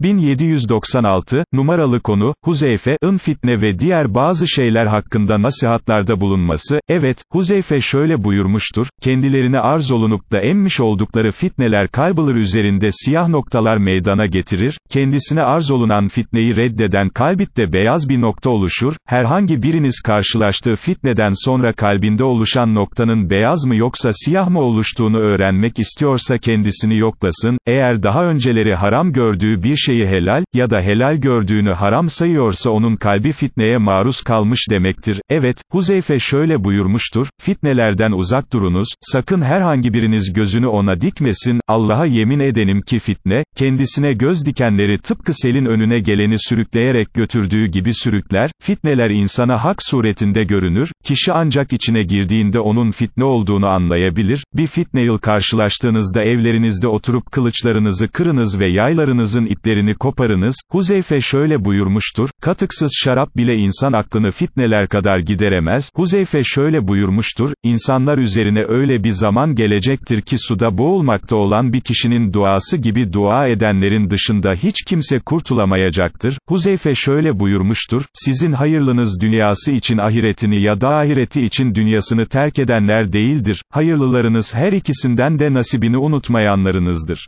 1796, numaralı konu, Huzeyfe'ın fitne ve diğer bazı şeyler hakkında nasihatlarda bulunması, evet, Huzeyfe şöyle buyurmuştur, kendilerine arz olunup da emmiş oldukları fitneler kalbılır üzerinde siyah noktalar meydana getirir, kendisine arz olunan fitneyi reddeden kalbitte beyaz bir nokta oluşur, herhangi biriniz karşılaştığı fitneden sonra kalbinde oluşan noktanın beyaz mı yoksa siyah mı oluştuğunu öğrenmek istiyorsa kendisini yoklasın, eğer daha önceleri haram gördüğü bir şeyi helal, ya da helal gördüğünü haram sayıyorsa onun kalbi fitneye maruz kalmış demektir. Evet, Huzeyfe şöyle buyurmuştur, fitnelerden uzak durunuz, sakın herhangi biriniz gözünü ona dikmesin, Allah'a yemin edenim ki fitne, kendisine göz dikenleri tıpkı selin önüne geleni sürükleyerek götürdüğü gibi sürükler, fitneler insana hak suretinde görünür, kişi ancak içine girdiğinde onun fitne olduğunu anlayabilir, bir fitne yıl karşılaştığınızda evlerinizde oturup kılıçlarınızı kırınız ve yaylarınızın iplerini koparınız, Huzeyfe şöyle buyurmuştur, katıksız şarap bile insan aklını fitneler kadar gideremez, Huzeyfe şöyle buyurmuştur, insanlar üzerine öyle bir zaman gelecektir ki suda boğulmakta olan bir kişinin duası gibi dua edenlerin dışında hiç kimse kurtulamayacaktır, Huzeyfe şöyle buyurmuştur, sizin hayırlınız dünyası için ahiretini ya da ahireti için dünyasını terk edenler değildir, hayırlılarınız her ikisinden de nasibini unutmayanlarınızdır.